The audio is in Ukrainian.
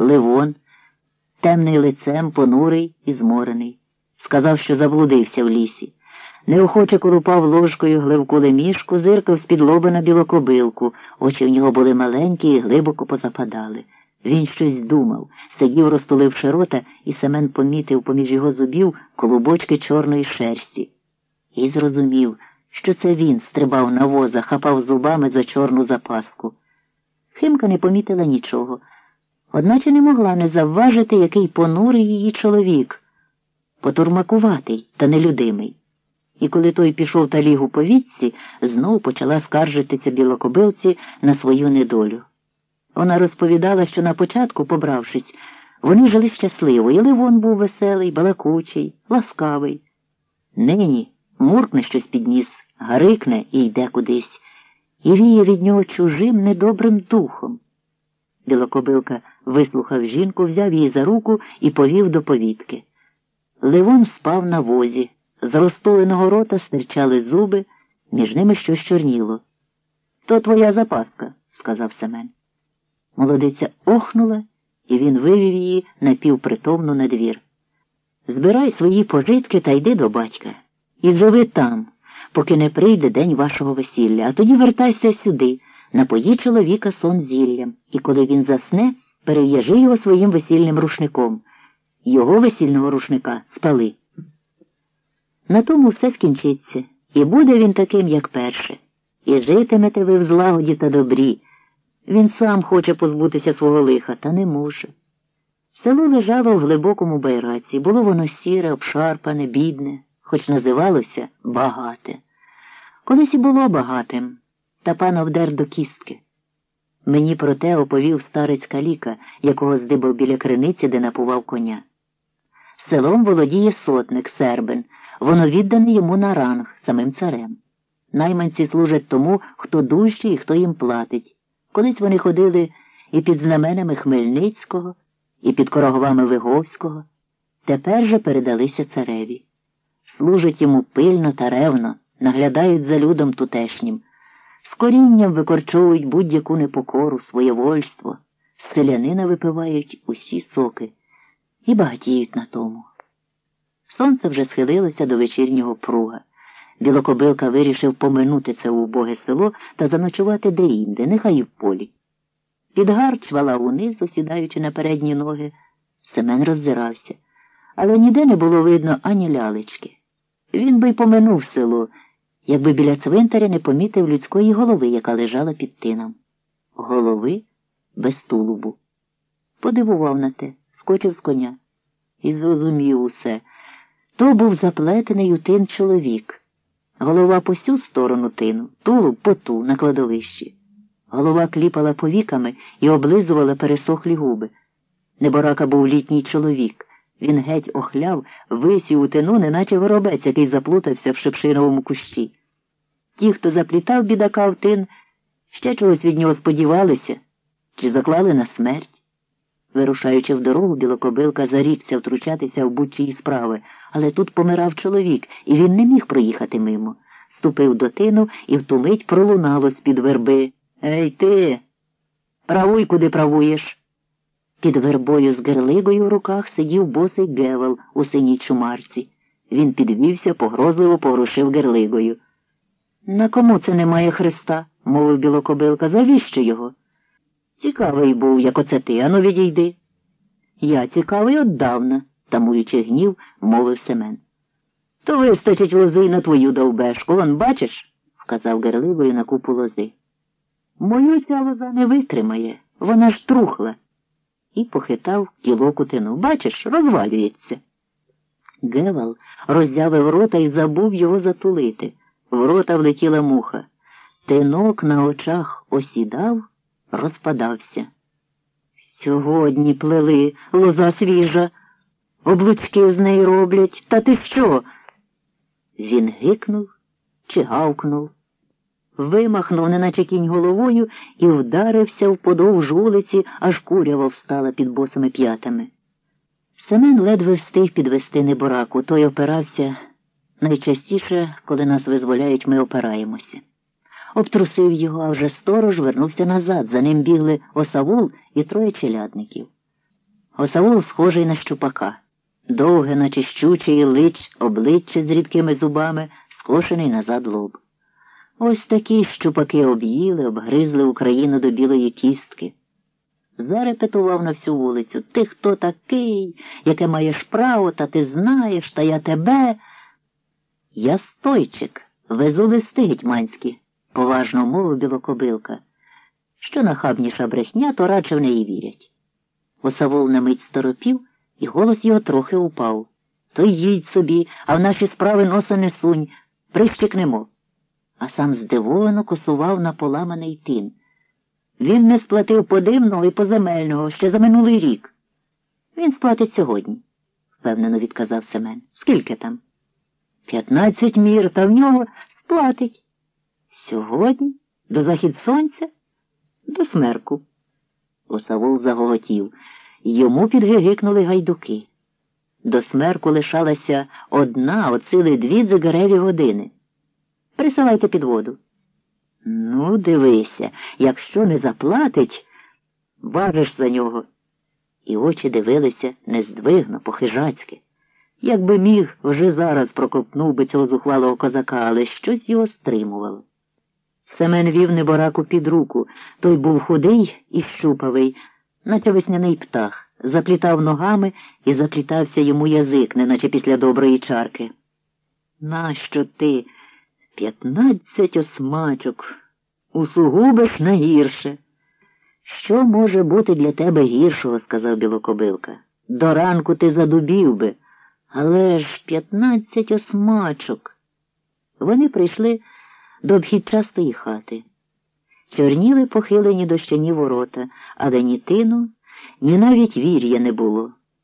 Ливон, темний лицем, понурий і зморений. Сказав, що заблудився в лісі. Неохоче корупав ложкою гливку лемішку, зиркав з-під лоба на білокобилку. Очі в нього були маленькі і глибоко позападали. Він щось думав, сидів, розтуливши рота, і Семен помітив поміж його зубів колубочки чорної шерсті. І зрозумів, що це він стрибав на воза, хапав зубами за чорну запаску. Химка не помітила нічого, одначе не могла не завважити, який понурий її чоловік, потурмакуватий та нелюдимий. І коли той пішов та ліг у повітці, знов почала скаржитися білокобилці на свою недолю. Вона розповідала, що на початку, побравшись, вони жили щасливо, і Ливон був веселий, балакучий, ласкавий. Нині муркне щось під ніс, гарикне і йде кудись, і віє від нього чужим недобрим духом. Білокобилка вислухав жінку, взяв її за руку і повів до повітки. Ливон спав на возі. З розтуленого рота стирчали зуби, між ними щось чорніло. То твоя запаска, сказав Семен. Молодиця охнула, і він вивів її напівпритомну на двір. Збирай свої пожитки та йди до батька. І живи там, поки не прийде день вашого весілля, а тоді вертайся сюди, напої чоловіка сон зіллям, і коли він засне, перев'яжи його своїм весільним рушником. Його весільного рушника спали. На тому все скінчиться, і буде він таким, як перше. І житимете ви в злагоді та добрі. Він сам хоче позбутися свого лиха, та не може. Село лежало в глибокому байраці, було воно сіре, обшарпане, бідне, хоч називалося багате. Колись і було багатим, та пан обдер до кістки. Мені про те оповів старець каліка, якого здибав біля криниці, де напував коня. Селом володіє сотник, сербин. Воно віддане йому на ранг самим царем. Найманці служать тому, хто дужчий і хто їм платить. Колись вони ходили і під знаменами Хмельницького, і під короговами Виговського. Тепер же передалися цареві. Служать йому пильно та ревно, наглядають за людом тутешнім, корінням викорчовують будь-яку непокору, своєвольство, селянина випивають усі соки і багатіють на тому. Сонце вже схилилося до вечірнього пруга. Білокобилка вирішив поминути це убоге село та заночувати деінде, нехай і в полі. Підгар чвалав униз, осідаючи на передні ноги. Семен роззирався, але ніде не було видно ані лялечки. Він би й поминув село, якби біля цвинтаря не помітив людської голови, яка лежала під тином. Голови без тулубу. Подивував на те, скочив з коня і зрозумів усе. То був заплетений у тин чоловік. Голова по сю сторону тину, тулуб по ту на кладовищі. Голова кліпала повіками і облизувала пересохлі губи. Неборака був літній чоловік. Він геть охляв, висів у тину, неначе воробець, який заплутався в шепшиновому кущі. Ті, хто заплітав бідака в тин, ще чогось від нього сподівалися чи заклали на смерть. Вирушаючи в дорогу, Білокобилка зарікся втручатися в будь-чиї справи, але тут помирав чоловік, і він не міг проїхати мимо. Ступив до тину і в ту мить пролунало з-під верби. Ей ти, правуй, куди правуєш. Під вербою з герлигою в руках сидів босий гевел у синій чумарці. Він підвівся, погрозливо погрушив герлигою. На кому це немає Христа? мовив білокобилка. Завіщо його? Цікавий був, як оце ти, ану відійди. Я цікавий отдавна, тамуючи гнів, мовив Семен. То вистачить лози на твою довбешку. Вон, бачиш, вказав герливою на купу лози. Мою ця лоза не витримає, вона ж трухла. І похитав кіло кутину. Бачиш, розвалюється. Гевал роззявив рота і забув його затулити. В рота влетіла муха. Тинок на очах осідав розпадався. Сьогодні плели лоза свіжа, облучки з неї роблять. Та ти що? Він гикнув чи гавкнув, вимахнув, неначе кінь головою, і вдарився вподовж вулиці, аж курява встала під босими п'ятами. Семен ледве встиг підвести небораку, той опирався найчастіше, коли нас визволяють, ми опираємося обтрусив його, а вже сторож вернувся назад. За ним бігли осавул і троє челядників. Осавул схожий на щупака, довге, наче щучий лич, обличчя з рідкими зубами, скошений назад лоб. Ось такі щупаки об'їли, обгризли Україну до білої кістки. Зарепетував на всю вулицю Ти хто такий, яке маєш право, та ти знаєш, та я тебе. Я стойчик, везу листи гетьманські, поважно мовив білокобилка. Що нахабніша брехня, то радше в неї вірять. Осавол на мить сторопів, і голос його трохи упав. То їдь собі, а в наші справи носа не сунь, прищикнемо. А сам здивовано косував на поламаний тин. Він не сплатив подимного і поземельного ще за минулий рік. Він сплатить сьогодні, впевнено відказав Семен. Скільки там? П'ятнадцять мір, та в нього сплатить. Сьогодні? До захід сонця? До смерку. Осавул загоготів. Йому підгигикнули гайдуки. До смерку лишалася одна, оцили дві дзигареві години. Присилайте під воду. Ну, дивися, якщо не заплатить, важиш за нього. І очі дивилися нездвигно, по-хижацьки. Якби міг, вже зараз прокопнув би цього зухвалого козака, але щось його стримувало. Семен вів небораку під руку. Той був худий і щупавий, наче весняний птах, заплітав ногами і заплітався йому язик, неначе після доброї чарки. Нащо ти? П'ятнадцять осмачок. Усугубиш на гірше. Що може бути для тебе гіршого, сказав білокобилка. До ранку ти задубів би, але ж п'ятнадцять осмачок. Вони прийшли до обхідчастої хати. Чорніли похилені дощані ворота, але ні тину, ні навіть вір'я не було.